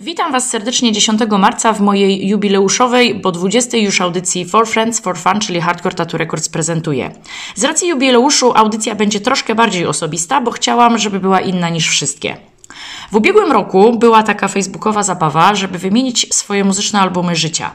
Witam Was serdecznie 10 marca w mojej jubileuszowej, bo 20 już audycji For Friends for Fun, czyli Hardcore Tattoo Records prezentuję. Z racji jubileuszu audycja będzie troszkę bardziej osobista, bo chciałam, żeby była inna niż wszystkie. W ubiegłym roku była taka facebookowa zabawa, żeby wymienić swoje muzyczne albumy życia.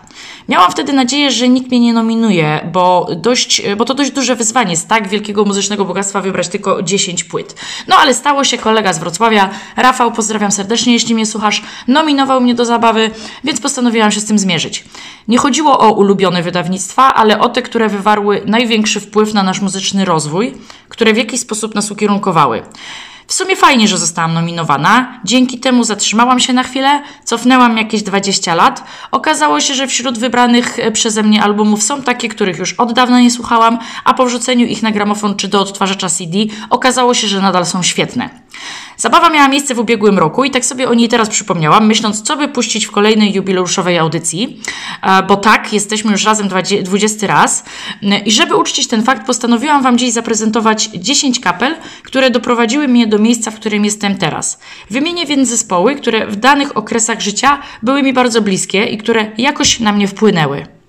Miałam wtedy nadzieję, że nikt mnie nie nominuje, bo, dość, bo to dość duże wyzwanie z tak wielkiego muzycznego bogactwa wybrać tylko 10 płyt. No ale stało się, kolega z Wrocławia, Rafał, pozdrawiam serdecznie, jeśli mnie słuchasz, nominował mnie do zabawy, więc postanowiłam się z tym zmierzyć. Nie chodziło o ulubione wydawnictwa, ale o te, które wywarły największy wpływ na nasz muzyczny rozwój, które w jakiś sposób nas ukierunkowały. W sumie fajnie, że zostałam nominowana. Dzięki temu zatrzymałam się na chwilę, cofnęłam jakieś 20 lat. Okazało się, że wśród wybranych e, przeze mnie albumów są takie, których już od dawna nie słuchałam, a po wrzuceniu ich na gramofon czy do odtwarzacza CD okazało się, że nadal są świetne. Zabawa miała miejsce w ubiegłym roku i tak sobie o niej teraz przypomniałam, myśląc, co by puścić w kolejnej jubileuszowej audycji, e, bo tak, jesteśmy już razem 20 raz. E, I żeby uczcić ten fakt, postanowiłam Wam dziś zaprezentować 10 kapel, które doprowadziły mnie do miejsca, w którym jestem teraz. Wymienię więc zespoły, które w danych okresach życia były mi bardzo bliskie i które jakoś na mnie wpłynęły.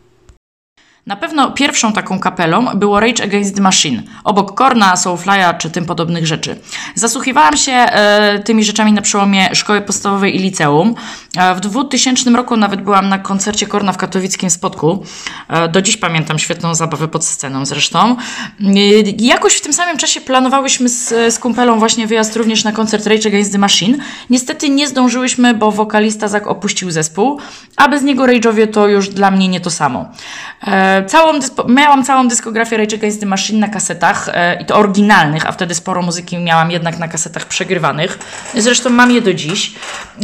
Na pewno pierwszą taką kapelą było Rage Against the Machine, obok Korna, Soulfly'a czy tym podobnych rzeczy. Zasłuchiwałam się e, tymi rzeczami na przełomie szkoły podstawowej i liceum. E, w 2000 roku nawet byłam na koncercie Korna w katowickim Spodku. E, do dziś pamiętam świetną zabawę pod sceną zresztą. E, jakoś w tym samym czasie planowałyśmy z, z kumpelą właśnie wyjazd również na koncert Rage Against the Machine. Niestety nie zdążyłyśmy, bo wokalista Zak opuścił zespół, a bez niego Rage'owie to już dla mnie nie to samo. E, Całą miałam całą dyskografię Rage Against the Machine na kasetach e, i to oryginalnych, a wtedy sporo muzyki miałam jednak na kasetach przegrywanych. Zresztą mam je do dziś.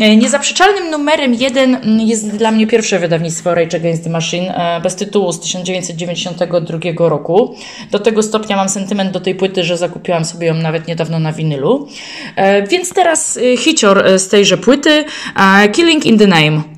E, niezaprzeczalnym numerem jeden jest dla mnie pierwsze wydawnictwo Rage Against the Machine e, bez tytułu z 1992 roku. Do tego stopnia mam sentyment do tej płyty, że zakupiłam sobie ją nawet niedawno na winylu. Więc teraz hicior z tejże płyty Killing in the Name.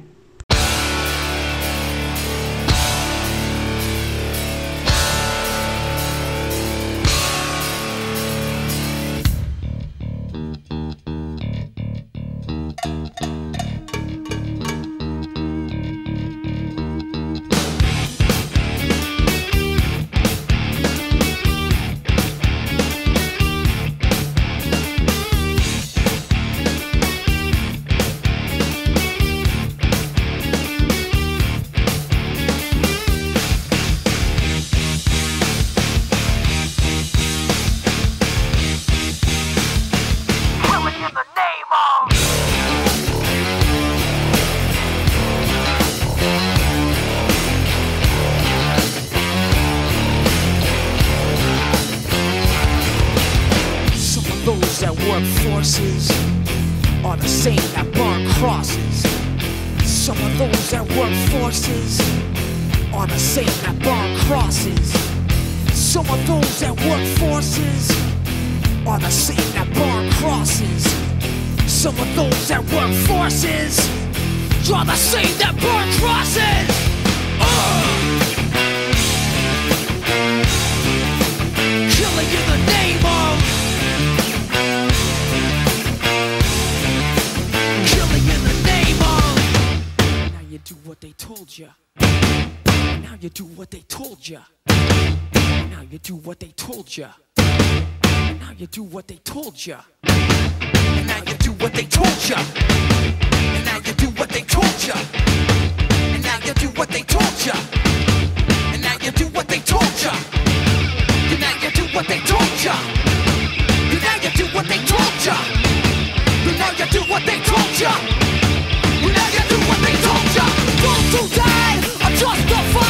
what they told ya. Now you do what they told ya. Now you do what they told ya. And now you do what they told ya. And now you do what they told ya. And now you do what they told ya. And now you do what they told ya. And now you do what they told ya. And now you do what they told ya. And now you do what they told ya. Don't to die, I just the.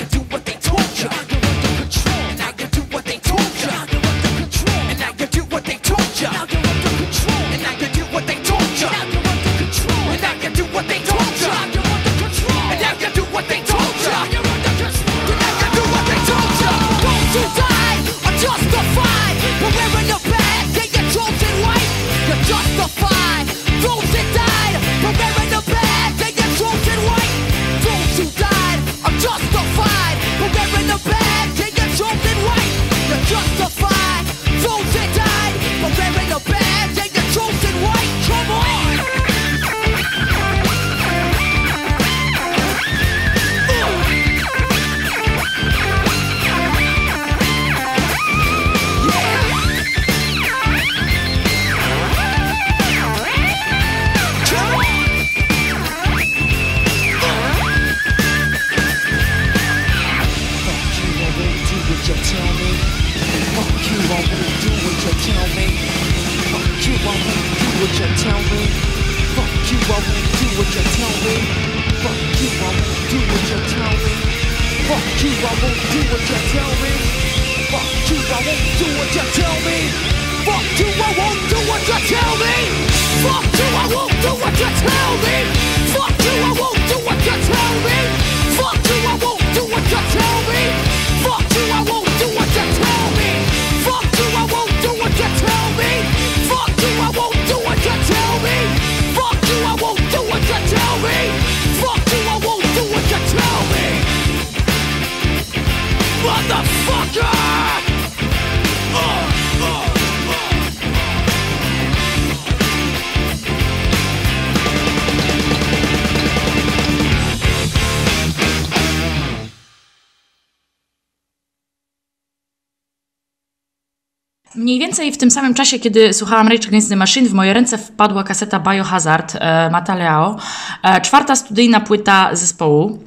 tym samym czasie, kiedy słuchałam Rage Against the Machine, w moje ręce wpadła kaseta Biohazard e, Mataleo, e, czwarta studyjna płyta zespołu.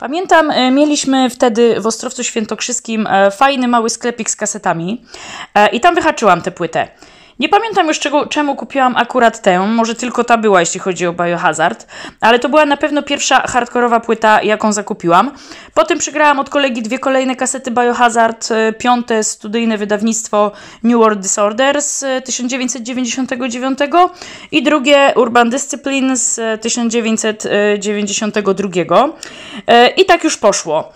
Pamiętam, e, mieliśmy wtedy w Ostrowcu Świętokrzyskim e, fajny mały sklepik z kasetami e, i tam wyhaczyłam tę płytę. Nie pamiętam już czego, czemu kupiłam akurat tę, może tylko ta była, jeśli chodzi o Biohazard, ale to była na pewno pierwsza hardkorowa płyta, jaką zakupiłam. Potem przegrałam od kolegi dwie kolejne kasety Biohazard, e, piąte studyjne wydawnictwo New World Disorder z e, 1999 i drugie Urban Discipline z e, 1992. I tak już poszło.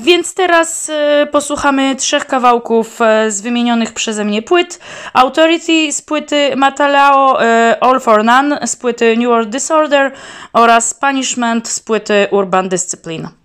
Więc teraz posłuchamy trzech kawałków z wymienionych przeze mnie płyt. Autor Authority z płyty Mataleo e, All for None z płyty New World Disorder oraz Punishment z płyty Urban Discipline.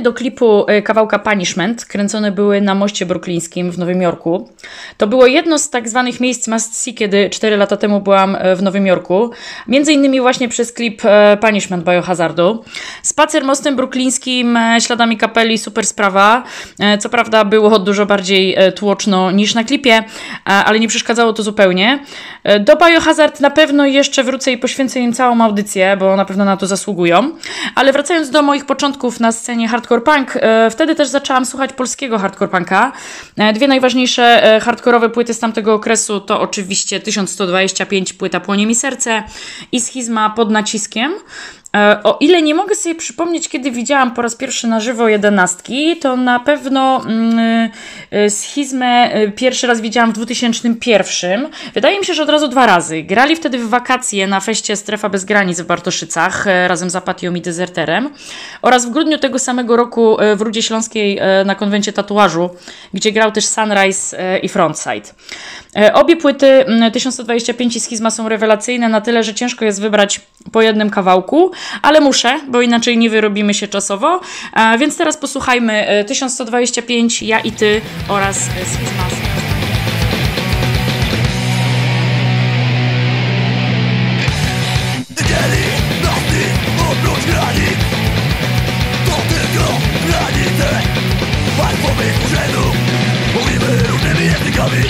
Sceny do klipu e, kawałka Punishment kręcone były na moście bruklińskim w Nowym Jorku. To było jedno z tak zwanych miejsc must see, kiedy 4 lata temu byłam e, w Nowym Jorku. Między innymi właśnie przez klip e, Punishment Biohazardu. Spacer mostem bruklińskim, śladami kapeli, super sprawa. Co prawda było dużo bardziej tłoczno niż na klipie, ale nie przeszkadzało to zupełnie. Do Biohazard na pewno jeszcze wrócę i poświęcę im całą audycję, bo na pewno na to zasługują. Ale wracając do moich początków na scenie hardcore punk, e, wtedy też zaczęłam słuchać polskiego hardcore punka. E, Dwie najważniejsze e, hardkorowe płyty z tamtego okresu to oczywiście 1125 płyta Płonie mi serce i Schizma pod naciskiem. E, O ile nie mogę sobie przypomnieć, kiedy widziałam po raz pierwszy na żywo jedenastki, to na pewno mm, y, schizmę y, pierwszy raz widziałam w 2001. Wydaje mi się, że od razu dwa razy. Grali wtedy w wakacje na feście Strefa Bez Granic w Bartoszycach e, razem z Apatią i Dezerterem oraz w grudniu tego samego roku e, w Rudzie Śląskiej na konwencie tatuażu, gdzie grał też Sunrise i Frontside. Obie płyty mm, 1125 i Schizma są rewelacyjne na tyle, że ciężko jest wybrać po jednym kawałku, ale muszę, bo inaczej nie wyrobimy się czasowo. Więc teraz posłuchajmy e, 1125, Ja i Ty oraz e, Schizma. kami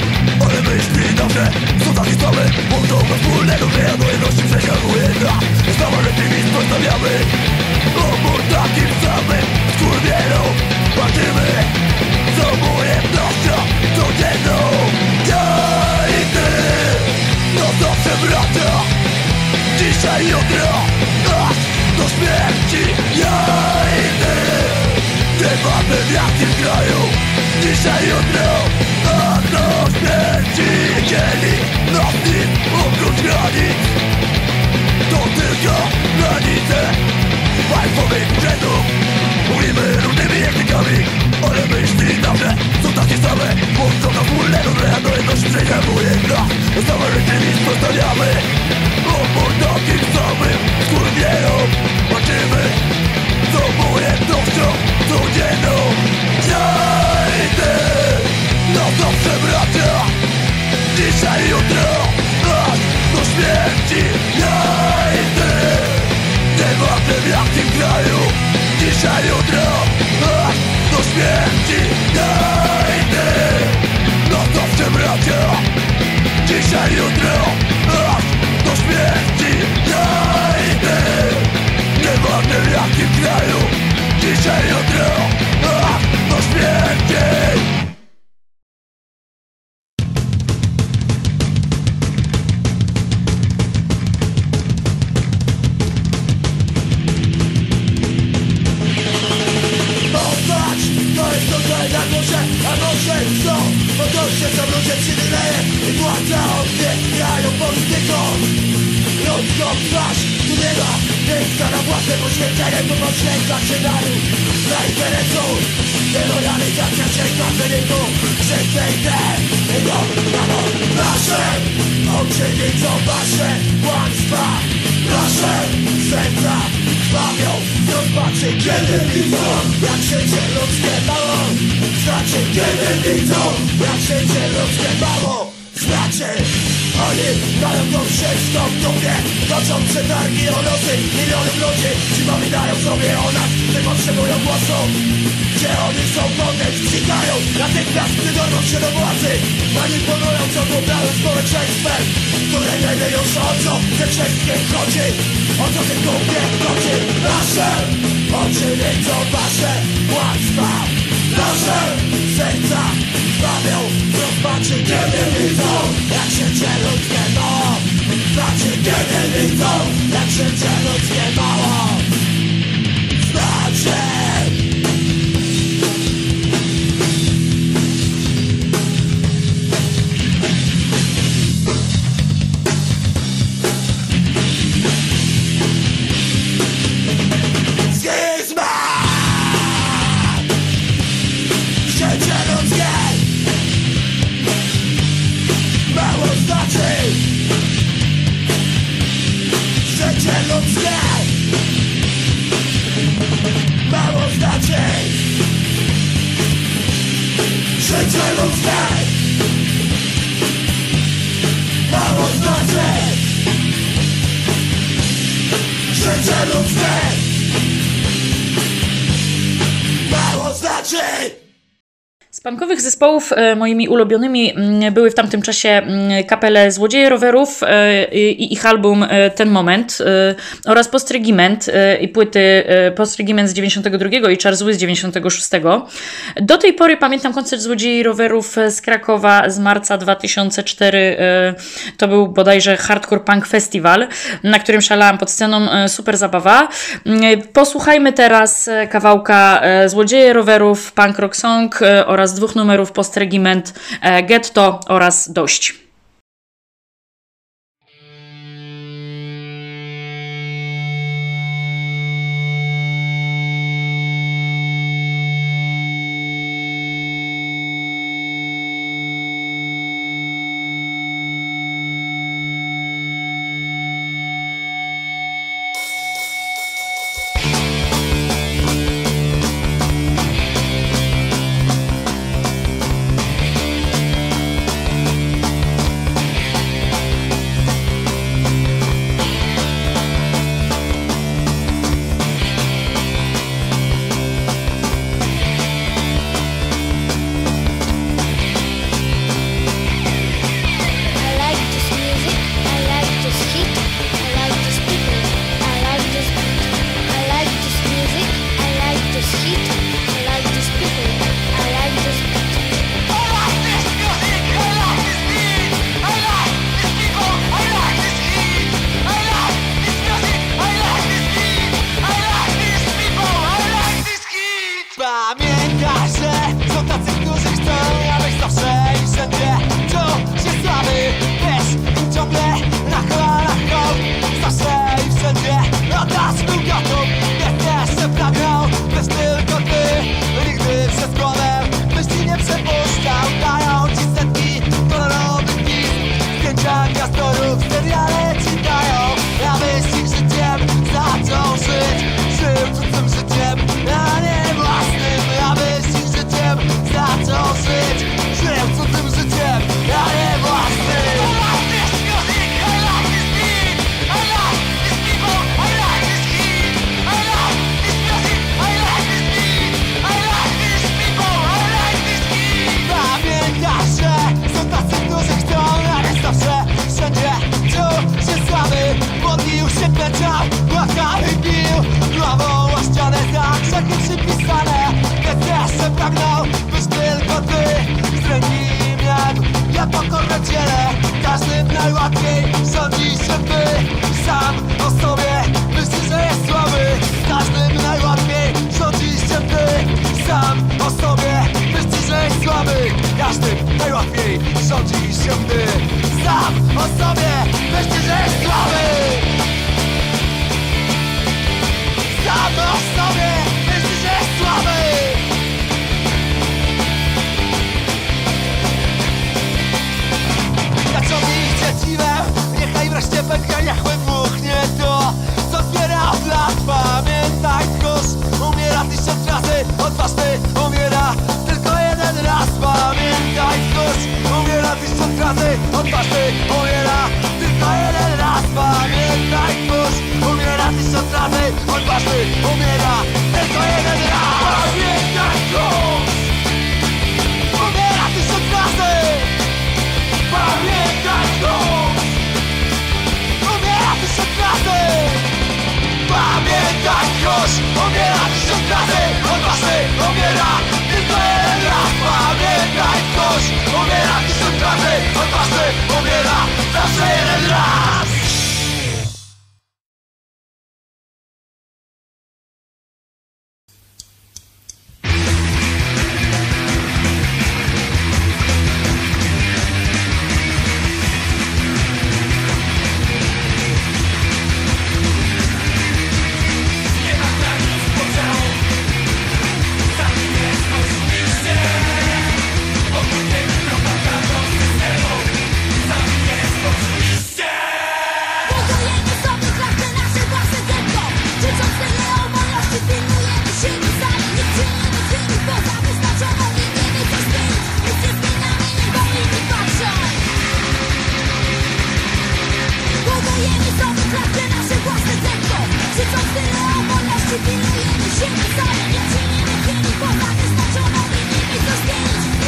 Ale myśli dawne są takie same Podobno wspólnego wyjadu jedności przesiahuje na Znowu rzeczywistość stawiamy Obór takim samym Skurwielu walczymy Z obojętnością codzienną Ja i ty To zawsze wraca Dzisiaj, jutro Aż do śmierci Ja i ty Debaty w jakim kraju? Dzisiaj, jutro dzieli nas nic oprócz granic To tylko granice państwowych urzędów Mówimy różnymi językami Ale myśli zawsze są takie same. Łączą nas wspólnego dreja do jedności Przejmuje nas Same rzeczy nic zostawiamy Opór takich samych skurwielów Kiedy widzą lepszy przelot nieba zespołów e, moimi ulubionymi mm, były w tamtym czasie mm, kapele Złodzieje Rowerów e, i ich album e, Ten Moment oraz Postrygiment i płyty Postrygiment z 92 i Czarzły z 96. Do tej pory pamiętam koncert Złodziei Rowerów z Krakowa z marca 2004. To był bodajże Hardcore Punk Festival, na którym szalałam pod sceną. Super zabawa. Mm, posłuchajmy teraz kawałka Złodzieje Rowerów, Punk Rock Song oraz dwóch numerów w Postregiment e, Getto oraz Dość. sobie. Mężczyźna słaby? Każdym najłatwiej rządzi się gdy Sam o sobie. Mężczyźna i słaby? Sam o sobie. Mężczyźna i słaby? Zaciągnij Niechaj wreszcie pękania chłodwuchnie to Co zbiera od lat pamięć tysiąc razy Odważny umiera. Tylko jeden raz Pamiętaj ktoś umiera. Tysiąc razy Odważny umiera. Tylko jeden raz Pamiętaj ktoś umiera. Tysiąc razy Odważny umiera. Tylko jeden raz Pamiętaj ktoś umiera. Tysiąc razy Pamiętaj ktoś umiera. Tysiąc razy Pamiętaj ktoś umiera razy odważny umiera Tylko jeden raz pamiętaj ktoś Umiera tysiąc razy odważny umiera Zawsze jeden raz. Ci pilujemy się wzajemnie, czy nie wiemy, bo tak jest naciągnął, by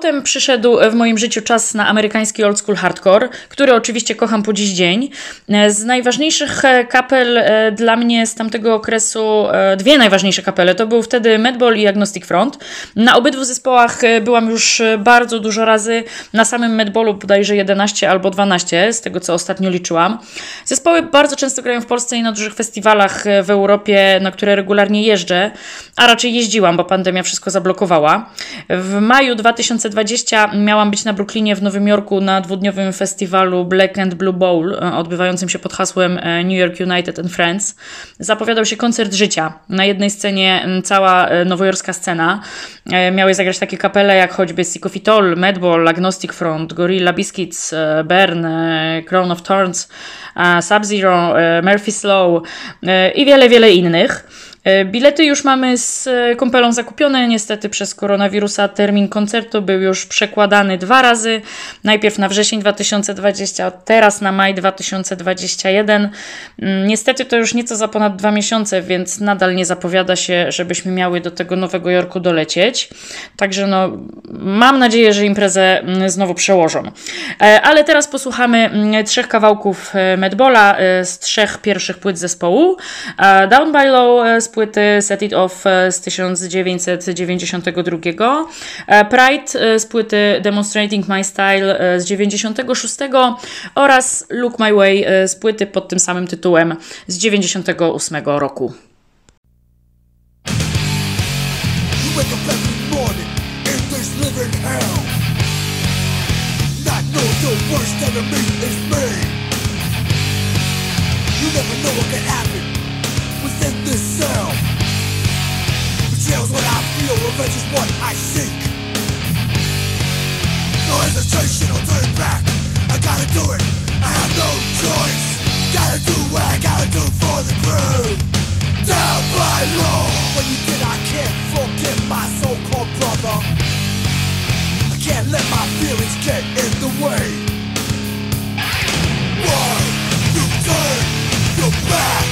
Potem przyszedł w moim życiu czas na amerykański old school hardcore, który oczywiście kocham po dziś dzień. Z najważniejszych e, kapel e, dla mnie z tamtego okresu, e, dwie najważniejsze kapele, to był wtedy Madball i Agnostic Front. Na obydwu zespołach byłam już bardzo dużo razy, na samym Madballu bodajże 11 albo 12, z tego co ostatnio liczyłam. Zespoły bardzo często grają w Polsce i na dużych festiwalach w Europie, na które regularnie jeżdżę, a raczej jeździłam, bo pandemia wszystko zablokowała. W maju 2020 miałam być na Brooklynie w Nowym Jorku na dwudniowym festiwalu Black and Blue Bowl, e, odbywającym się pod hasłem e, New York United and Friends. Zapowiadał się koncert życia. Na jednej scenie cała e, nowojorska scena. Miały zagrać takie kapele jak choćby Sycophitol, Madball, Agnostic Front, Gorilla Biscuits, Burn, e, Crown of Thorns, Sub-Zero, Murphy Slow e, i wiele, wiele innych. E, Bilety już mamy z e, kąpelą zakupione. Niestety przez koronawirusa termin koncertu był już przekładany dwa razy. Najpierw na wrzesień 2020, teraz na maj 2021. Mm, Niestety to już nieco za ponad dwa miesiące, więc nadal nie zapowiada się, żebyśmy miały do tego Nowego Jorku dolecieć. Także no, mam nadzieję, że imprezę mm, znowu przełożą. E, Ale teraz posłuchamy mm, trzech kawałków Medbola z trzech pierwszych płyt zespołu. Down by Low z płyty Set It Off e, z 1992, e, Pride e, z płyty Demonstrating My Style z 96 oraz Look My Way z płyty pod tym samym tytułem z 98 roku. The worst enemy is me. You never know what can happen revenge is what I seek. No hesitation, I'll turn back. I gotta do it, I have no choice. Gotta do what I gotta do for the crew. Down by law. When you did, I can't forget my so-called brother. I can't let my feelings get in the way. Why you turn your back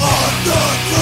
on the crew?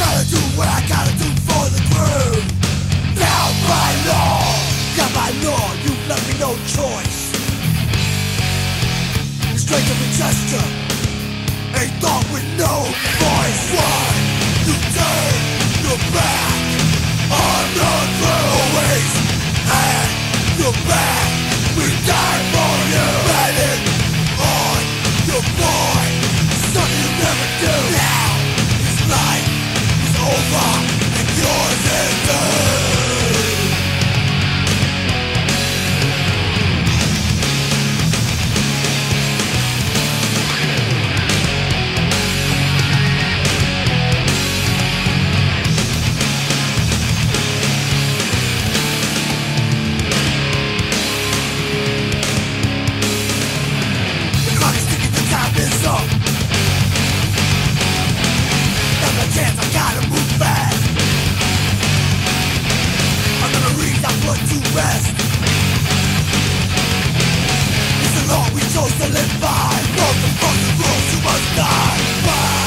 Gotta do what I gotta do for the crew Now by law Got by law, you've left me no choice. The strength of a gesture A thought with no voice. Why you turn your back on the crew Always at your back We die for you to live by Not the fucking rules you must die by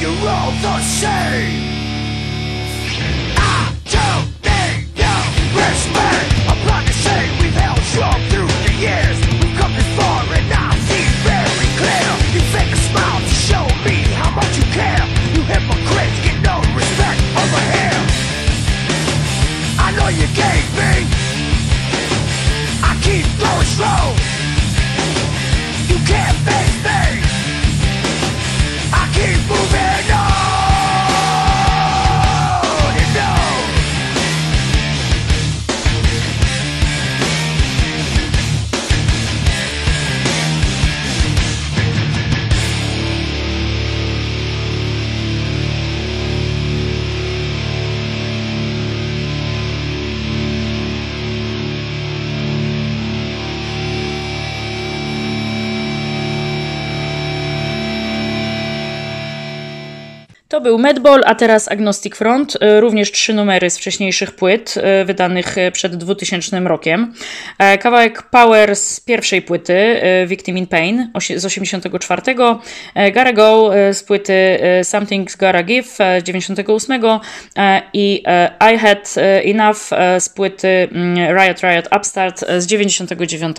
you all the same był Medball, a teraz Agnostic Front, e, również trzy numery z wcześniejszych płyt e, wydanych e, przed 2000 rokiem. Kawałek Power z pierwszej płyty Victim in Pain z 84, Gotta Go z płyty Something's Gotta Give z 98 i I Had Enough z płyty mm, Riot Riot Upstart z 99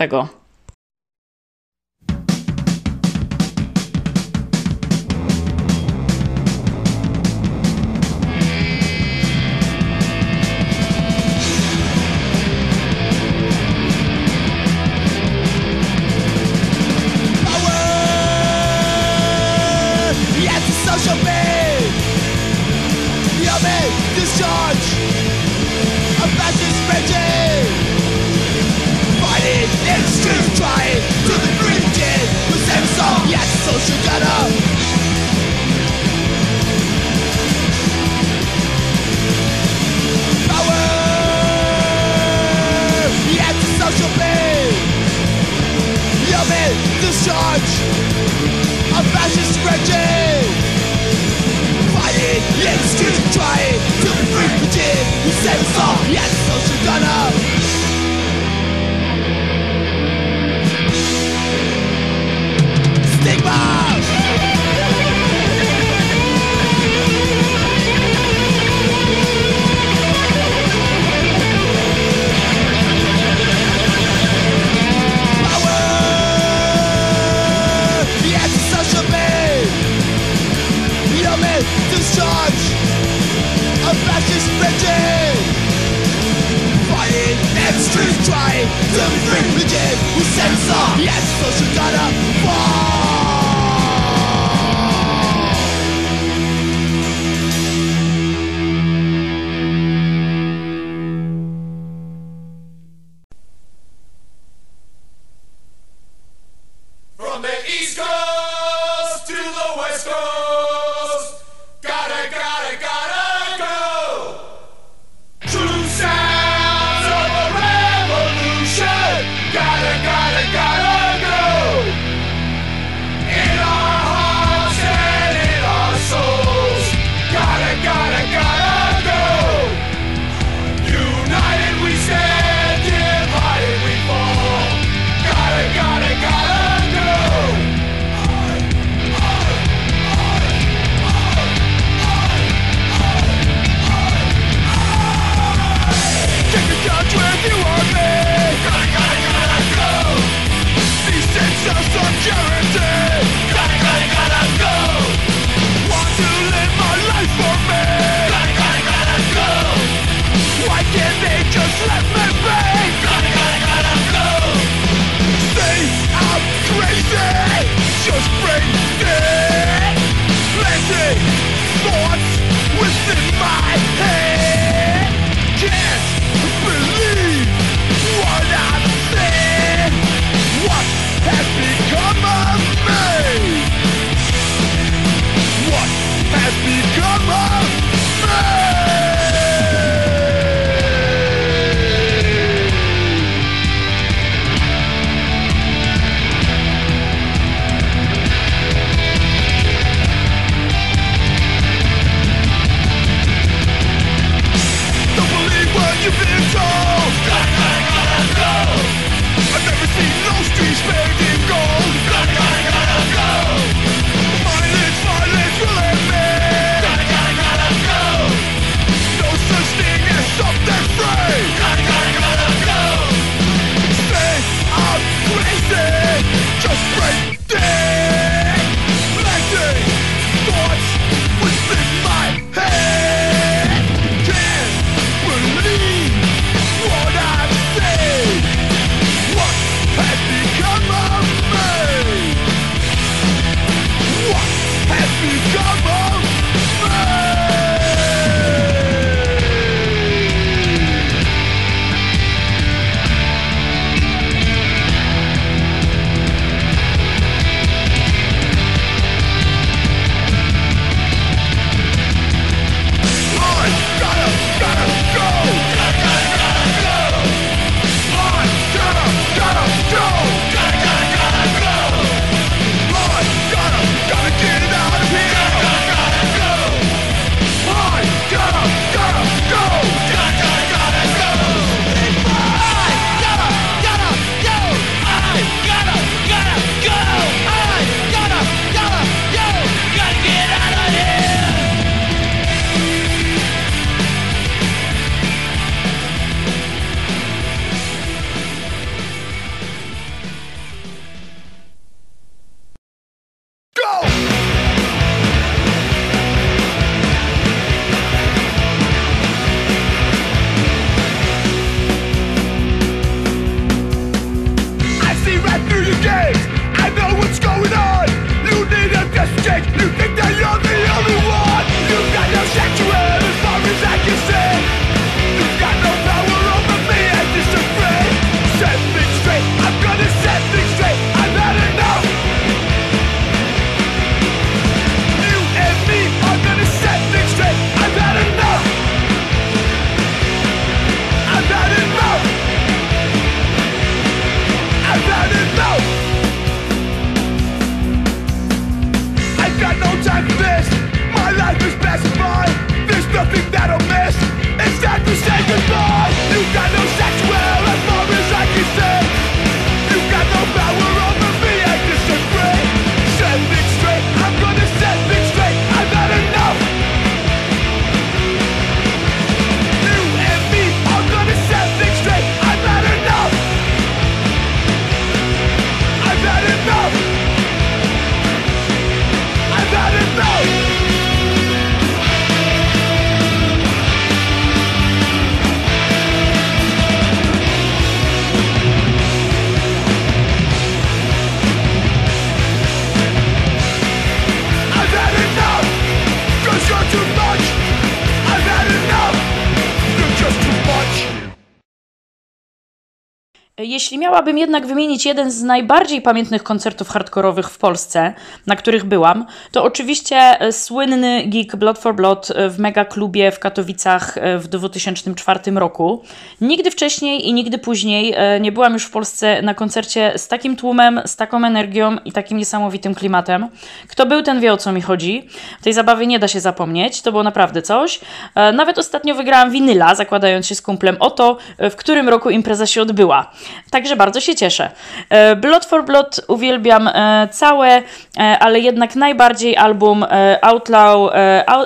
Jeśli miałabym jednak wymienić jeden z najbardziej pamiętnych koncertów hardkorowych w Polsce, na których byłam, to oczywiście e, słynny gig Blood for Blood e, w mega klubie w Katowicach e, w 2004 roku. Nigdy wcześniej i nigdy później nie byłam już w Polsce na koncercie z takim tłumem, z taką energią i takim niesamowitym klimatem. Kto był, ten wie o co mi chodzi. Tej zabawy nie da się zapomnieć, to było naprawdę coś. Nawet ostatnio wygrałam winyla, zakładając się z kumplem o to, w którym roku impreza się odbyła. Tak także bardzo się cieszę. E, Blood for Blood uwielbiam e, całe, e, ale jednak najbardziej album Outlaw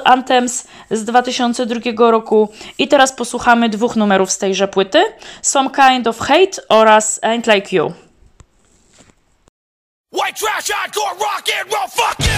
Anthems z 2002 roku. I teraz posłuchamy dwóch numerów z tejże płyty: Some Kind of Hate oraz Ain't Like You. White trash, hardcore rock and roll, fucking.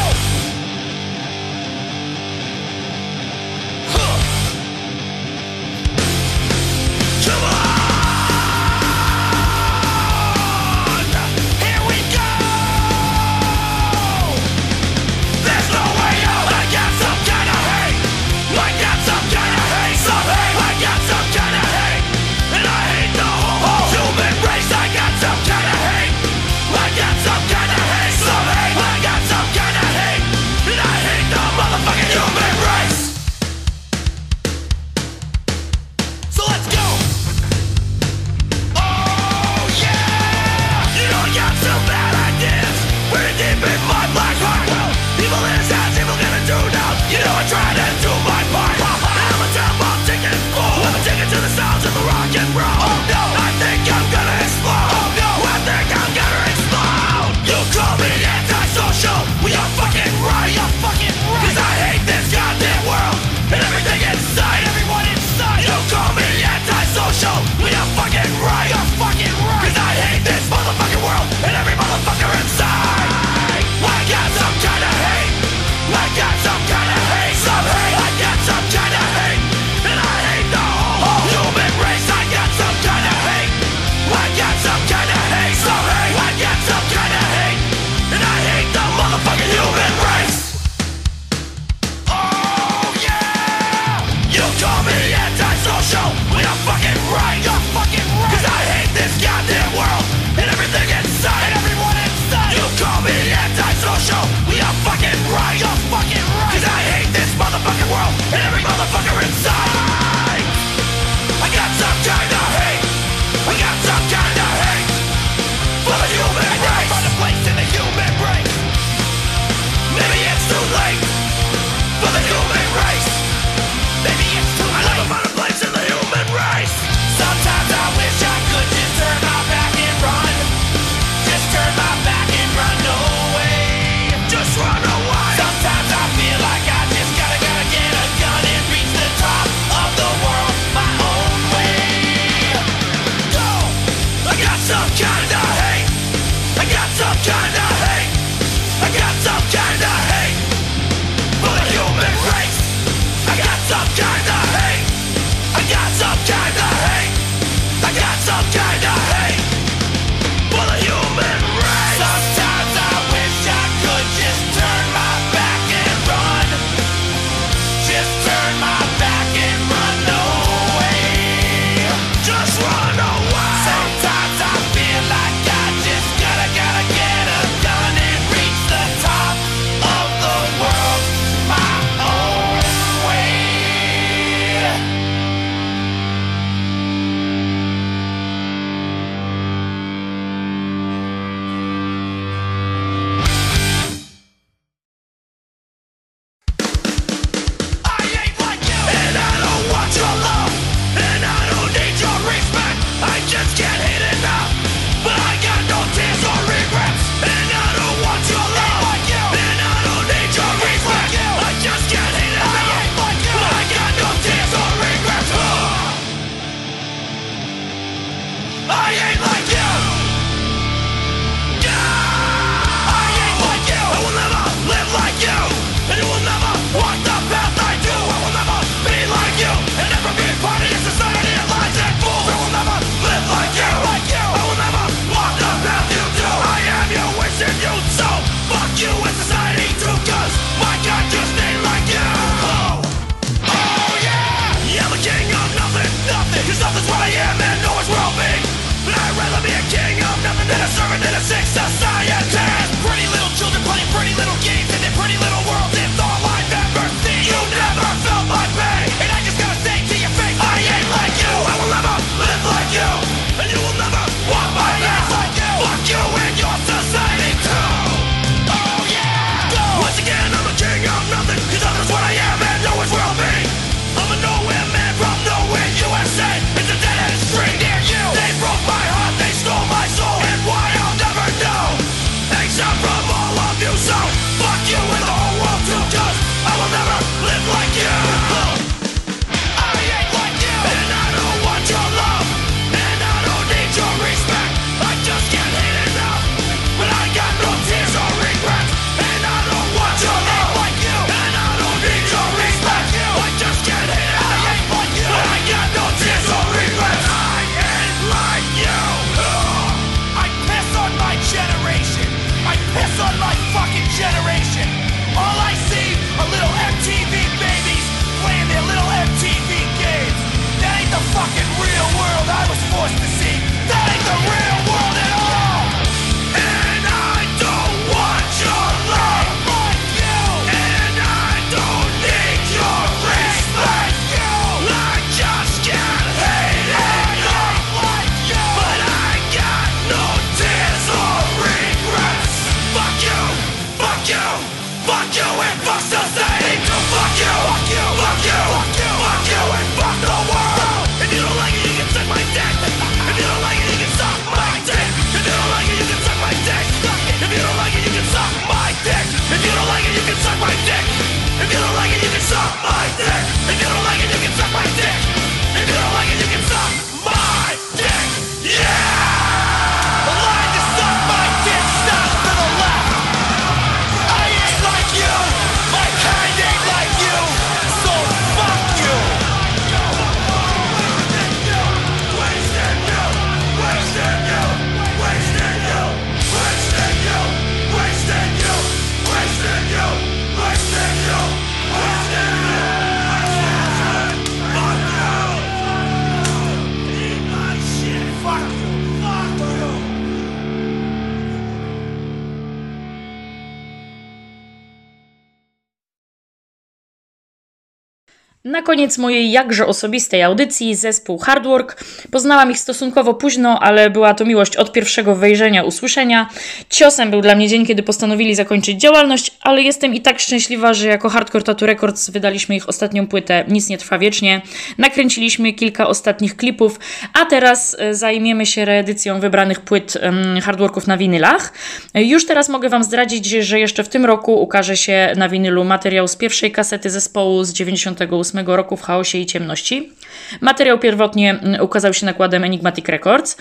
Na koniec mojej jakże osobistej audycji zespół Hardwork. Poznałam ich stosunkowo późno, ale była to miłość od pierwszego wejrzenia, usłyszenia. Ciosem był dla mnie dzień, kiedy postanowili zakończyć działalność, ale jestem i tak szczęśliwa, że jako Hardcore Tattoo Records wydaliśmy ich ostatnią płytę Nic nie trwa wiecznie. Nakręciliśmy kilka ostatnich klipów, a teraz e, zajmiemy się reedycją wybranych płyt Hardworków na winylach. Już teraz mogę Wam zdradzić, że jeszcze w tym roku ukaże się na winylu materiał z pierwszej kasety zespołu z 98 roku w chaosie i ciemności. Materiał pierwotnie mm, ukazał się nakładem Enigmatic Records.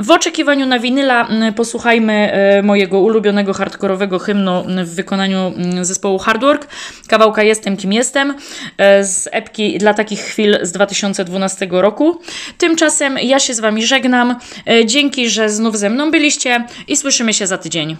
W oczekiwaniu na winyla mm, posłuchajmy e, mojego ulubionego hardkorowego hymnu mm, w wykonaniu zespołu Hardwork, kawałka Jestem kim jestem e, z epki dla takich chwil z 2012 roku. Tymczasem ja się z Wami żegnam. E, Dzięki, że znów ze mną byliście i słyszymy się za tydzień.